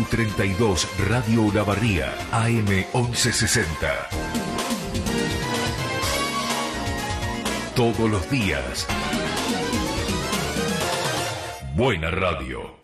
U32 Radio Olavarría, AM 1160. Todos los días. Buena radio.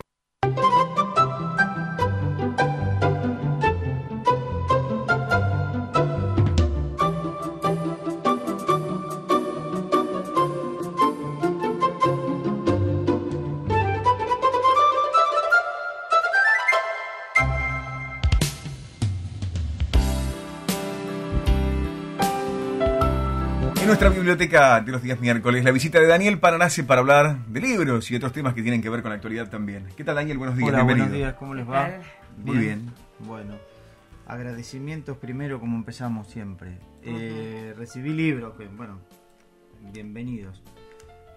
Biblioteca de los días miércoles, la visita de Daniel Paranace para hablar de libros y otros temas que tienen que ver con la actualidad también. ¿Qué tal, Daniel? Buenos días, Hola, bienvenido. buenos días, ¿cómo les va? Muy bien. Bueno, agradecimientos primero como empezamos siempre. Eh, recibí libros, que bueno, bienvenidos.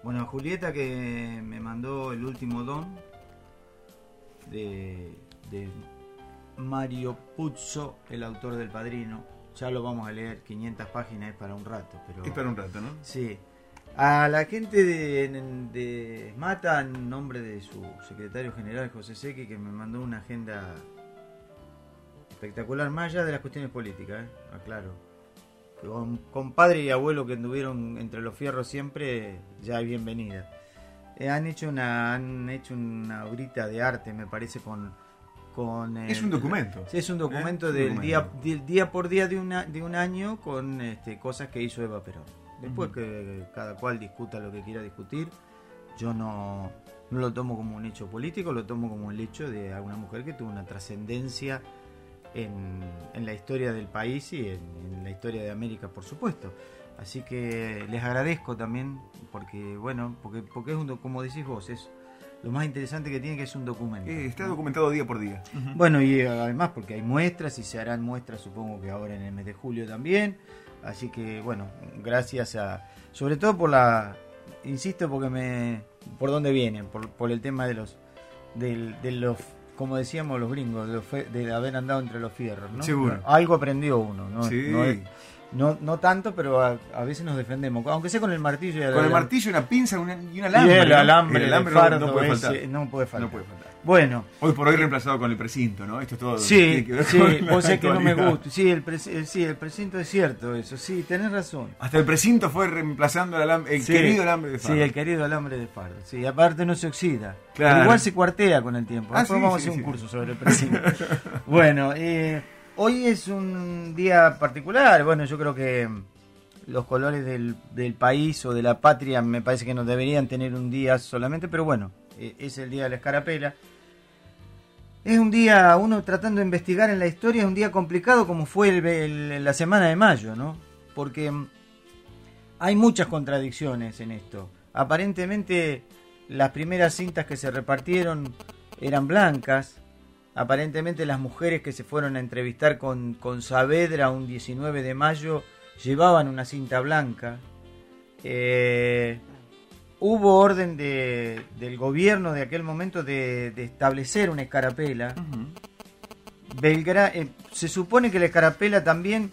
Bueno, Julieta que me mandó el último don de, de Mario Puzzo, el autor del Padrino. Ya lo vamos a leer, 500 páginas es para un rato, pero... Es para un rato, ¿no? Sí. A la gente de, de Mata, en nombre de su secretario general José Sequi, que me mandó una agenda espectacular, más allá de las cuestiones políticas, ¿eh? aclaro. Con, padre y abuelo que anduvieron entre los fierros siempre, ya bienvenida. Eh, han hecho una han hecho una obrita de arte, me parece, con... con Es eh, un documento. Sí, es un documento ¿Eh? Del documento. día del día por día de una de un año con este, cosas que hizo Eva Perón. Después Ujú. que cada cual discuta lo que quiera discutir, yo no, no lo tomo como un hecho político, lo tomo como el hecho de alguna mujer que tuvo una trascendencia en, en la historia del país y en, en la historia de América, por supuesto. Así que les agradezco también, porque bueno, porque, porque es un, como decís vos, es lo más interesante que tiene que es un documento. Eh, está documentado día por día. Bueno, y además porque hay muestras y se harán muestras supongo que ahora en el mes de julio también. Así que bueno, gracias a... Sobre todo por la... Insisto porque me... ¿Por dónde vienen? Por, por el tema de los... del- de los... Como decíamos los gringos, de, los fe- de haber andado entre los fierros, ¿no? Seguro. Algo aprendió uno, ¿no? Sí. No, es- no, no tanto, pero a, a veces nos defendemos. Aunque sea con el martillo y Con el martillo, una pinza una- y un y alambre. el ¿no? alambre, El alambre no- puede ese, faltar. no puede faltar. No puede faltar. Bueno, Hoy por hoy reemplazado con el precinto, ¿no? Esto es todo. Sí, que sí, vos que no me gusta. Sí, el, pre- eh, sí, el precinto es cierto, eso. Sí, tenés razón. Hasta el precinto fue reemplazando el, alambre- el Sí, querido alambre de fardo. Sí, el querido alambre de fardo. Sí, aparte no se oxida. Claro. Pero igual se cuartea con el tiempo. Ah, Después sí, vamos a hacer un curso sobre el precinto. bueno, eh, hoy es un día particular. Bueno, yo creo que los colores del, del país o de la patria me parece que no deberían tener un día solamente, pero bueno, eh, es el día de la escarapela. Es un día, uno tratando de investigar en la historia, es un día complicado como fue el- la semana de mayo, ¿no? Porque mm, hay muchas contradicciones en esto. Aparentemente las primeras cintas que se repartieron eran blancas. Aparentemente las mujeres que se fueron a entrevistar con, con Saavedra un 19 de mayo llevaban una cinta blanca. Eh, hubo orden de- del gobierno de aquel momento de, de establecer una escarapela. Belgra eh, se supone que la escarapela también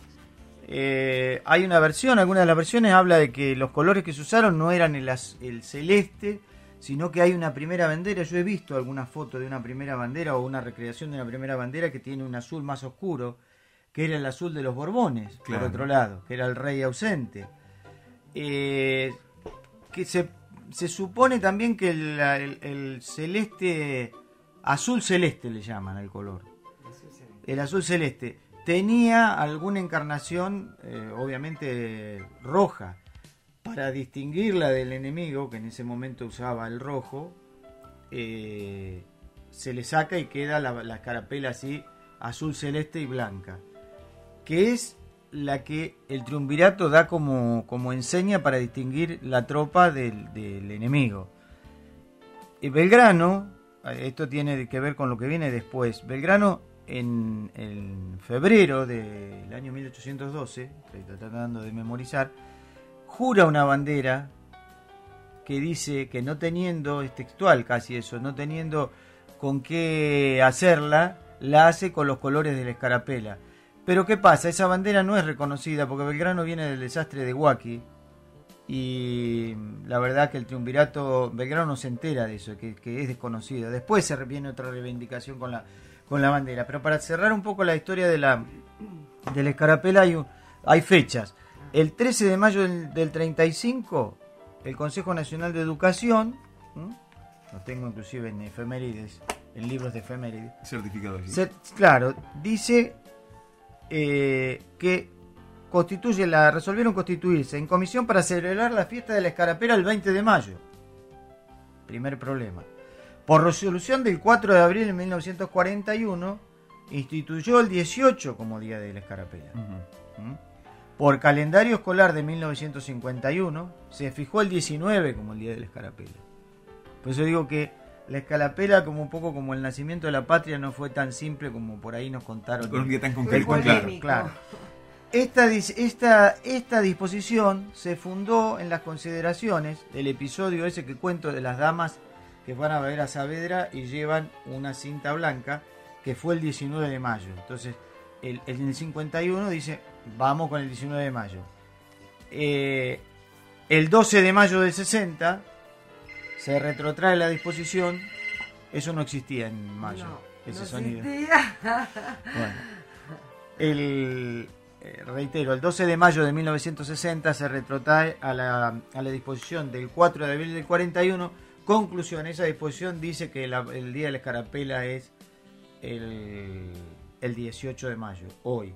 eh, hay una versión, alguna de las versiones habla de que los colores que se usaron no eran el celeste, sino que hay una primera bandera. Yo he visto alguna foto de una primera bandera o una recreación de una primera bandera que tiene un azul más oscuro, que era el azul de los Borbones, Claro. por otro lado, que era el rey ausente. Eh, que se, se supone también que el, el- el celeste, azul celeste le llaman al color el azul celeste, tenía alguna encarnación, eh, obviamente roja, para distinguirla del enemigo, que en ese momento usaba el rojo, eh, se le saca y queda la, la escarapela así, azul celeste y blanca, que es la que el triunvirato da como, como enseña para distinguir la tropa del, del enemigo. Y Belgrano, eh, esto tiene que ver con lo que viene después, Belgrano en, en febrero del año 1812, que estoy tratando de memorizar, jura una bandera que dice que no teniendo, es textual casi eso, no teniendo con qué hacerla, la hace con los colores de la escarapela. Pero ¿qué pasa? Esa bandera no es reconocida porque Belgrano viene del desastre de Huaki y la verdad que el triunvirato Belgrano no se entera de eso, que, es desconocido. Después se viene otra reivindicación con la con la bandera. Pero para cerrar un poco la historia de la, de la escarapela hay, hay fechas. El 13 de mayo del, del 35, el Consejo Nacional de Educación, ¿m? lo tengo inclusive en efemérides, en libros de efemérides, Certificado. se- claro, dice eh, que constituye la, resolvieron constituirse en comisión para celebrar la fiesta de la escarapela el 20 de mayo. Primer problema. Por resolución del 4 de abril de 1941, instituyó el 18 como Día de la Escarapela. ¿Mm? Por calendario escolar de 1951, se fijó el 19 como el Día de la Escarapela. Por eso digo que la escarapela, como un poco como el nacimiento de la patria, no fue tan simple como por ahí nos contaron. Con un día tan concreto, claro. Esta, esta, esta disposición se fundó en las consideraciones del episodio ese que cuento de las damas que van a ver a Saavedra y llevan una cinta blanca, que fue el 19 de mayo. Entonces, el, el 51 dice, vamos con el 19 de mayo. Eh, el 12 de mayo del 60 se retrotrae la disposición, eso no existía en mayo, No, ese no sonido. existía. Bueno, el, eh, reitero, el 12 de mayo de 1960 se retrotrae a la, a la disposición del 4 de abril del 41. Conclusión, esa disposición dice que la- el día de la escarapela es el, el 18 de mayo, hoy.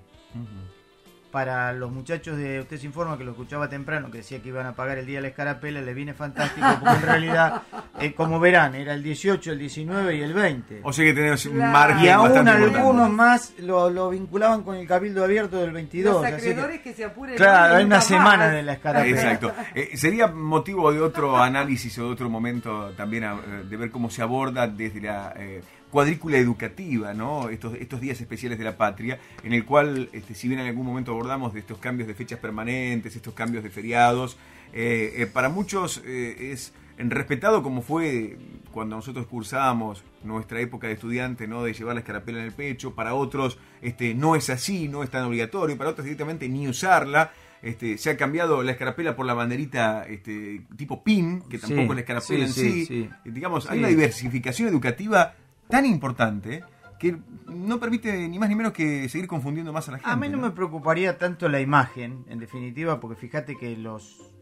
Para los muchachos de Usted se informa que lo escuchaba temprano, que decía que iban a pagar el día de la escarapela, le viene fantástico, porque en realidad, eh, como verán, era el 18, el 19 y el 20. O sea que tenemos un Claro. margen Y aún bastante algunos importante. más lo, lo vinculaban con el Cabildo Abierto del 22. Los así que- acreedores que, se apuren. claro, hay una semana más. de la escarapela. Exacto. Eh, sería motivo de otro análisis o de otro momento también a- eh, de ver cómo se aborda desde la eh, cuadrícula educativa, ¿no? Estos, estos días especiales de la patria, en el cual, este, si bien en algún momento abordamos de estos cambios de fechas permanentes, estos cambios de feriados, eh, eh, para muchos eh, es respetado como fue cuando nosotros cursábamos nuestra época de estudiante, ¿no? De llevar la escarapela en el pecho, para otros este, no es así, no es tan obligatorio, para otros directamente ni usarla. Este, se ha cambiado la escarapela por la banderita este, tipo PIN, que tampoco Sí, es la escarapela sí, en sí. Digamos, hay una diversificación educativa tan importante que no permite ni más ni menos que seguir confundiendo más a la gente. A mí no me preocuparía tanto la imagen, en definitiva, porque fíjate que los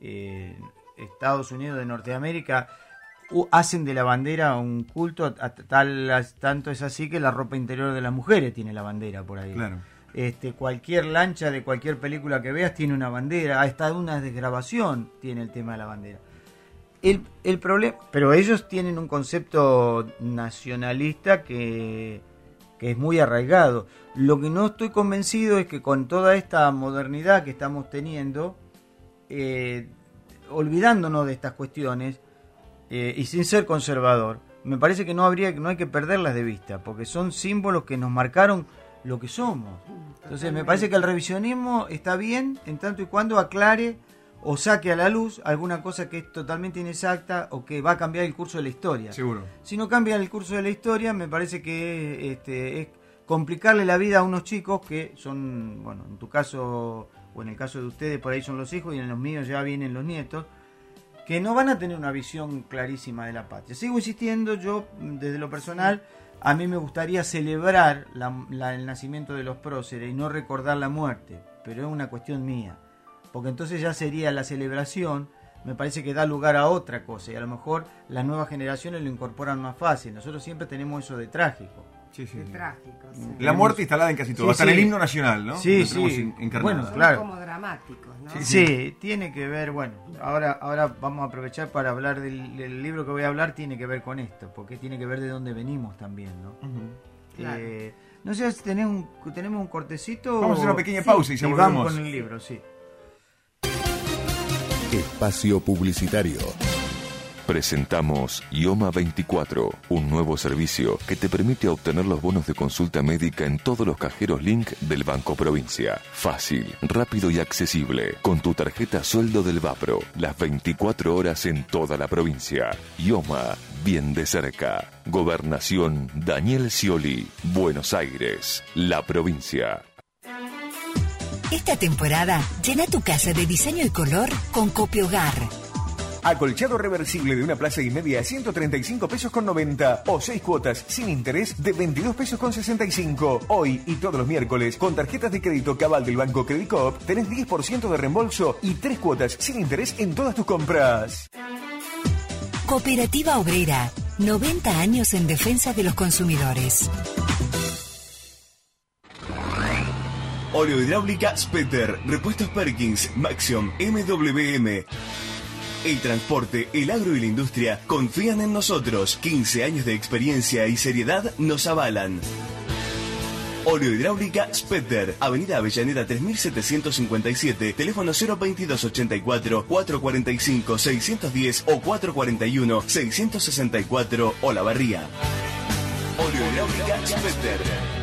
eh, Estados Unidos de Norteamérica hacen de la bandera un culto, a- a tal, a- tanto es así que la ropa interior de las mujeres tiene la bandera por ahí. Claro. Este, cualquier lancha de cualquier película que veas tiene una bandera, hasta una desgrabación tiene el tema de la bandera. El, el problema, pero ellos tienen un concepto nacionalista que, que es muy arraigado. Lo que no estoy convencido es que con toda esta modernidad que estamos teniendo, eh, olvidándonos de estas cuestiones eh, y sin ser conservador, me parece que no habría, no hay que perderlas de vista, porque son símbolos que nos marcaron lo que somos. Entonces me parece que el revisionismo está bien en tanto y cuando aclare o saque a la luz alguna cosa que es totalmente inexacta o que va a cambiar el curso de la historia. Seguro. Si no cambia el curso de la historia, me parece que este, es complicarle la vida a unos chicos que son, bueno, en tu caso o en el caso de ustedes por ahí son los hijos y en los míos ya vienen los nietos, que no van a tener una visión clarísima de la patria. Sigo insistiendo, yo desde lo personal, a mí me gustaría celebrar la- la- el nacimiento de los próceres y no recordar la muerte, pero es una cuestión mía, porque entonces ya sería la celebración, me parece que da lugar a otra cosa y a lo mejor las nuevas generaciones lo incorporan más fácil. Nosotros siempre tenemos eso de trágico. Sí, sí, Qué sí. trágico. sí. La muerte instalada en casi todo. Sí, Hasta en el himno nacional, ¿no? Sí, Lo sí. Bueno, Son claro. como dramáticos, ¿no? Sí, Sí, tiene que ver, bueno, ahora, ahora vamos a aprovechar para hablar del, del libro que voy a hablar, tiene que ver con esto, porque tiene que ver de dónde venimos también, ¿no? Ujú. Claro. Eh, no sé si tenés un, tenemos un cortecito. Vamos a hacer una pequeña pausa y ya y volvemos. vamos con el libro, sí. Espacio Publicitario. Presentamos IOMA 24, un nuevo servicio que te permite obtener los bonos de consulta médica en todos los cajeros Link del Banco Provincia. Fácil, rápido y accesible. Con tu tarjeta sueldo del Vapro, las 24 horas en toda la provincia. IOMA, bien de cerca. Gobernación Daniel Scioli, Buenos Aires, la provincia. Esta temporada, llena tu casa de diseño y color con Copia Hogar. Acolchado reversible de una plaza y media a 135 pesos con 90 o 6 cuotas sin interés de 22 pesos con 65. Hoy y todos los miércoles con tarjetas de crédito Cabal del Banco Credit Coop tenés 10% de reembolso y 3 cuotas sin interés en todas tus compras. Cooperativa Obrera, 90 años en defensa de los consumidores. Óleo hidráulica Spetter, repuestos Perkins, Maxion, MWM. El transporte, el agro y la industria confían en nosotros. 15 años de experiencia y seriedad nos avalan. Óleo hidráulica Spetter, Avenida Avellaneda 3757, teléfono 02284 445 610 o 441 664 o La Barría. Óleo hidráulica Spetter.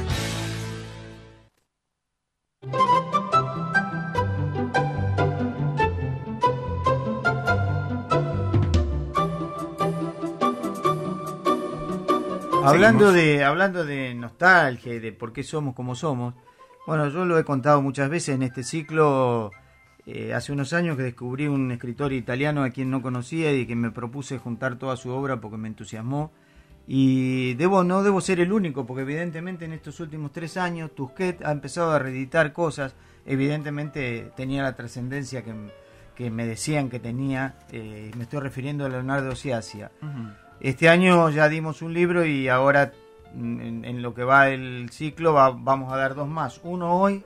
Hablando de, hablando de nostalgia y de por qué somos como somos, bueno, yo lo he contado muchas veces en este ciclo. eh, hace unos años que descubrí un escritor italiano a quien no conocía y que me propuse juntar toda su obra porque me entusiasmó. Y debo, no debo ser el único, porque evidentemente en estos últimos tres años Tusquet ha empezado a reeditar cosas. Evidentemente tenía la trascendencia que, que me decían que tenía. eh, me estoy refiriendo a Leonardo Ciacia. Este año ya dimos un libro y ahora mm, en, lo que va el ciclo va- vamos a dar dos más. Uno hoy,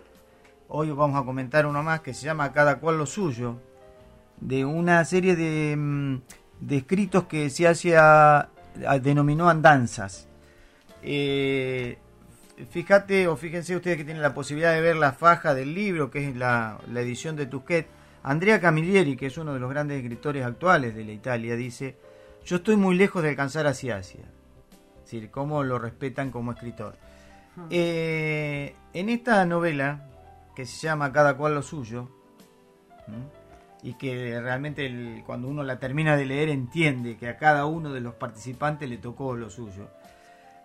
hoy vamos a comentar uno más que se llama Cada cual lo suyo, de una serie de, mm, escritos que se hacía, denominó andanzas. Eh, fíjate o fíjense ustedes que tienen la posibilidad de ver la faja del libro, que es la, la edición de Tusquet. Andrea Camilleri, que es uno de los grandes escritores actuales de la Italia, dice, yo estoy muy lejos de alcanzar a Asia. Es decir, cómo lo respetan como escritor. Eh, en esta novela, que se llama Cada cual lo suyo, y que realmente el- cuando uno la termina de leer entiende que a cada uno de los participantes le tocó lo suyo.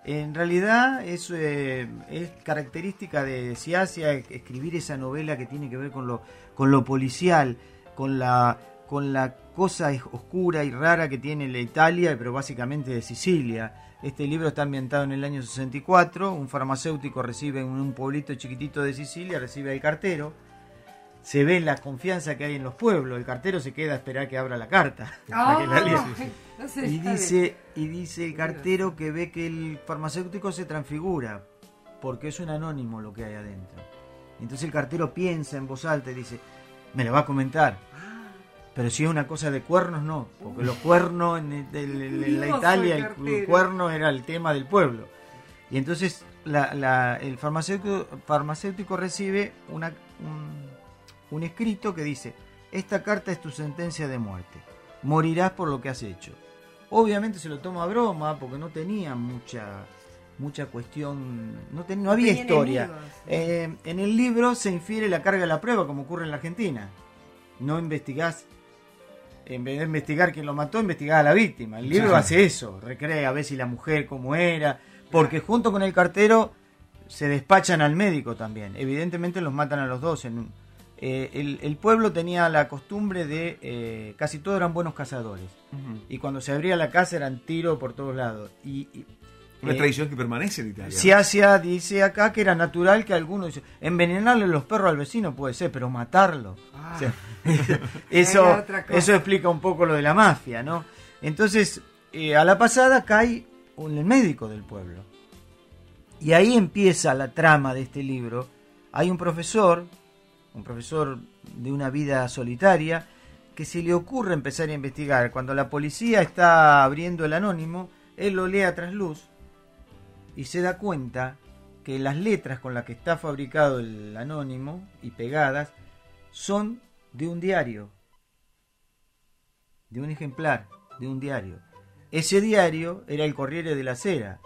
En realidad es, eh, es característica de Ciacia escribir esa novela que tiene que ver con lo, con lo policial, con la, con la cosa oscura y rara que tiene la Italia, pero básicamente de Sicilia. Este libro está ambientado en el año 64, un farmacéutico recibe en un pueblito chiquitito de Sicilia, recibe al cartero, se ve la confianza que hay en los pueblos, el cartero se queda a esperar que abra la carta. para que la lea. no sé, Y dice, y dice el cartero que ve que el farmacéutico se transfigura, porque es un anónimo lo que hay adentro. Entonces el cartero piensa en voz alta y dice, me lo va a comentar. Pero si es una cosa de cuernos, no, porque los cuernos en, el- el- el- en la Italia, el el, cuerno era el tema del pueblo. Y entonces la- la- el farmacéutico, farmacéutico recibe una, un, un escrito que dice, esta carta es tu sentencia de muerte, morirás por lo que has hecho. Obviamente se lo toma a broma porque no tenía mucha mucha cuestión, no, ten- no había tenía historia. Eh, en el libro se infiere la carga de la prueba como ocurre en la Argentina. No investigás, en vez de investigar quién lo mató, investigás a la víctima. El libro Sí. hace eso, recrea a ver si la mujer cómo era, porque junto con el cartero se despachan al médico también. Evidentemente los matan a los dos. En, eh, el, el pueblo tenía la costumbre de, eh, casi todos eran buenos cazadores. Y cuando se abría la casa eran tiros por todos lados. Y, y- Una eh, tradición que permanece en Italia. Ciacia dice acá que era natural que algunos envenenarle los perros al vecino puede ser, pero matarlo. O sea, eso, Era otra cosa. eso explica un poco lo de la mafia, ¿no? Entonces, eh, a la pasada cae un el médico del pueblo. Y ahí empieza la trama de este libro. Hay un profesor, un profesor de una vida solitaria, que se le ocurre empezar a investigar. Cuando la policía está abriendo el anónimo, él lo lee a trasluz y se da cuenta que las letras con las que está fabricado el anónimo y pegadas son de un diario, de un ejemplar, de un diario. Ese diario era el Corriere de la Sera.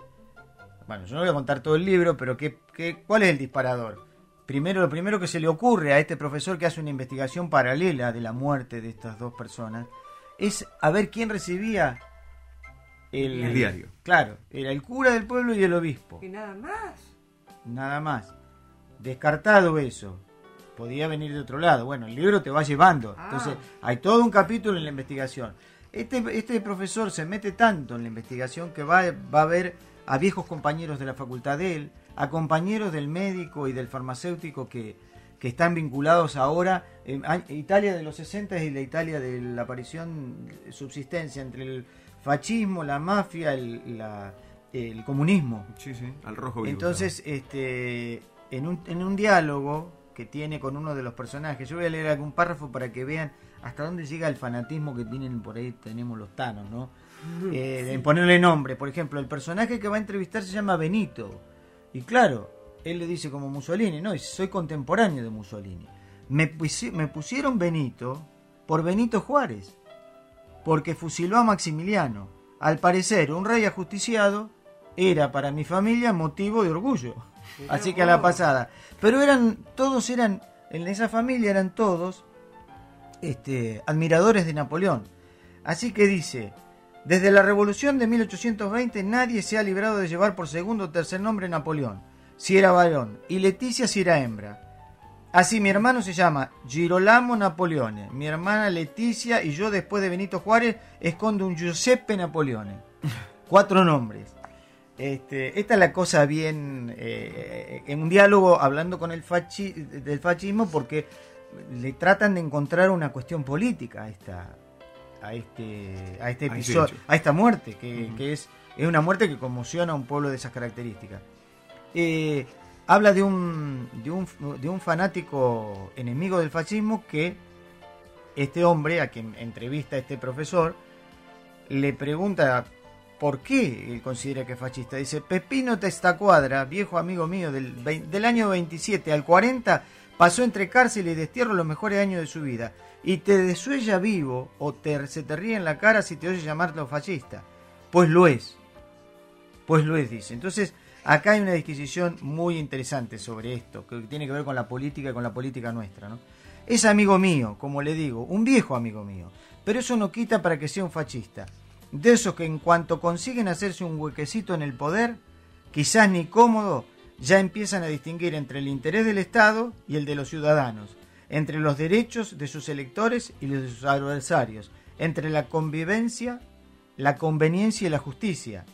Bueno, yo no voy a contar todo el libro, pero ¿qué, qué, cuál es el disparador? Primero, lo primero que se le ocurre a este profesor que hace una investigación paralela de la muerte de estas dos personas es a ver quién recibía el, El diario. Claro, era el cura del pueblo y el obispo. Y nada más. Nada más. Descartado eso. Podía venir de otro lado. Bueno, el libro te va llevando. Ah. Entonces, hay todo un capítulo en la investigación. Este, este profesor se mete tanto en la investigación que va, va a ver a viejos compañeros de la facultad de él, a compañeros del médico y del farmacéutico que, que están vinculados ahora. a- Italia de los 60 y la Italia de la aparición, subsistencia entre el fascismo, la mafia, el, la- el comunismo. Sí, sí, al rojo vivo. Entonces, este, en un, en un diálogo que tiene con uno de los personajes, yo voy a leer algún párrafo para que vean hasta dónde llega el fanatismo que tienen por ahí, tenemos los tanos, ¿no? Eh, En ponerle nombre. Por ejemplo, el personaje que va a entrevistar se llama Benito. Y claro, él le dice como Mussolini, no, soy contemporáneo de Mussolini. Me pusieron Benito por Benito Juárez, porque fusiló a Maximiliano. Al parecer, un rey ajusticiado era para mi familia motivo de orgullo. Así que a la pasada. Pero eran, todos eran, en esa familia eran todos este, admiradores de Napoleón. Así que dice, desde la revolución de 1820 nadie se ha librado de llevar por segundo o tercer nombre Napoleón, si era varón, y Leticia si era hembra. Así mi hermano se llama Girolamo Napoleone, mi hermana Leticia y yo después de Benito Juárez escondo un Giuseppe Napoleone. Cuatro nombres. Este, esta es la cosa bien eh, en un diálogo hablando con el fachi- del fascismo porque le tratan de encontrar una cuestión política a esta a este a este episodio a esta muerte que, que es es una muerte que conmociona a un pueblo de esas características Eh, habla de un, de un de un fanático enemigo del fascismo que este hombre a quien entrevista este profesor le pregunta por qué él considera que es fascista. Dice, Pepino Testacuadra, viejo amigo mío del, del año 27 al 40, pasó entre cárcel y destierro los mejores años de su vida. Y te desuella vivo o te, se te ríe en la cara si te oye llamarlo fascista. Pues lo es. Pues lo es, dice. Entonces, acá hay una disquisición muy interesante sobre esto, que tiene que ver con la política y con la política nuestra, ¿no? Es amigo mío, como le digo, un viejo amigo mío, pero eso no quita para que sea un fascista. De esos que en cuanto consiguen hacerse un huequecito en el poder, quizás ni cómodo, ya empiezan a distinguir entre el interés del Estado y el de los ciudadanos, entre los derechos de sus electores y los de sus adversarios, entre la convivencia, la conveniencia y la justicia.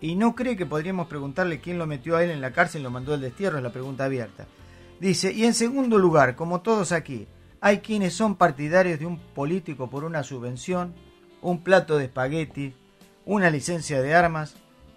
Y no cree que podríamos preguntarle quién lo metió a él en la cárcel y lo mandó al destierro, es la pregunta abierta. Dice, y en segundo lugar, como todos aquí, hay quienes son partidarios de un político por una subvención, un plato de espagueti, una licencia de armas,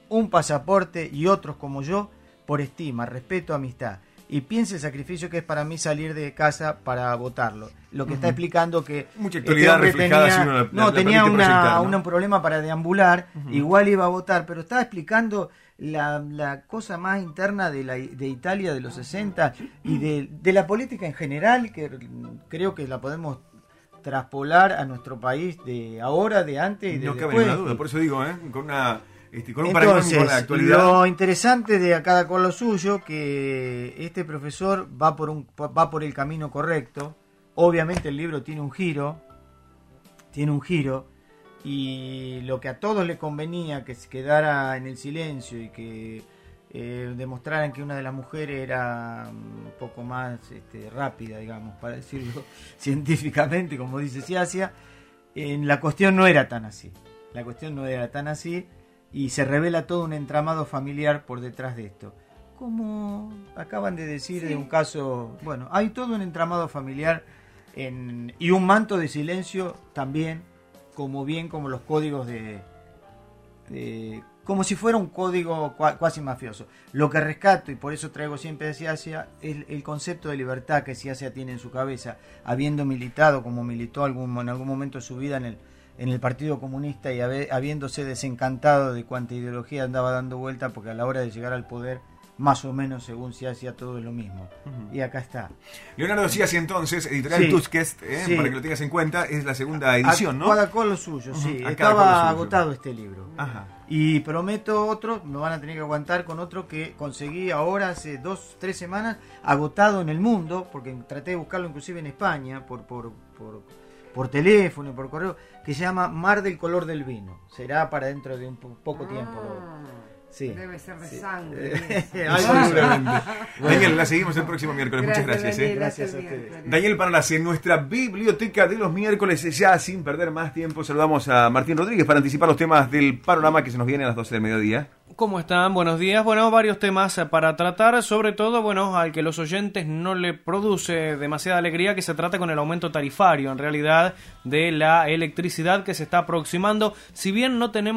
un pasaporte y otros como yo por estima, respeto, amistad. Y piense el sacrificio que es para mí salir de casa para votarlo. Lo que está explicando que... Mucha actualidad reflejada tenía- si uno la- no, la tenía una, un problema para deambular, igual iba a votar, pero estaba explicando la, la cosa más interna de, la, de Italia de los 60 y de, de la política en general, que creo que la podemos traspolar a nuestro país de ahora, de antes y de No cabe ninguna duda, por eso digo, ¿eh? con, una, este, con un Entonces, con la actualidad. lo interesante de a cada con lo suyo, que este profesor va por, un, va por el camino correcto. Obviamente el libro tiene un giro, tiene un giro, y lo que a todos le convenía que se quedara en el silencio y que eh, demostraran que una de las mujeres era mm, un poco más este, rápida, digamos, para decirlo científicamente, como dice Ciacia, en la cuestión no era tan así. La cuestión no era tan así y se revela todo un entramado familiar por detrás de esto. Como acaban de decir de un caso, bueno, hay todo un entramado familiar en- y un manto de silencio también, como bien como los códigos de, de- como si fuera un código cua- cuasi mafioso. Lo que rescato, y por eso traigo siempre de Ciacia, es el concepto de libertad que Ciacia tiene en su cabeza, habiendo militado como militó algún, en algún momento de su vida en el, en el Partido Comunista y habiéndose desencantado de cuánta ideología andaba dando vuelta, porque a la hora de llegar al poder, más o menos según Ciacia, todo es lo mismo. Y acá está. Leonardo Ciasi entonces, editorial Sí. Tusquets, ¿eh? Sí. para que lo tengas en cuenta, es la segunda edición, ¿no? Cada cual lo suyo, sí. A lo Estaba agotado este libro. Ajá. Y prometo otro, me van a tener que aguantar con otro que conseguí ahora hace dos, tres semanas, agotado en el mundo, porque traté de buscarlo inclusive en España, por, por, por, por teléfono y por correo, que se llama Mar del color del vino. Será para dentro de un po- poco tiempo. Ah, Sí. Debe ser de Sí. sangre. Eh. Daniel, la seguimos el próximo miércoles. Muchas gracias. Daniel, ¿eh? Gracias a el ustedes. Daniel Parnasse, en nuestra biblioteca de los miércoles, ya sin perder más tiempo, saludamos a Martín Rodríguez para anticipar los temas del panorama que se nos viene a las 12 del mediodía. ¿Cómo están? Buenos días. Bueno, varios temas para tratar, sobre todo, bueno, al que los oyentes no le produce demasiada alegría que se trata con el aumento tarifario, en realidad, de la electricidad que se está aproximando. Si bien no tenemos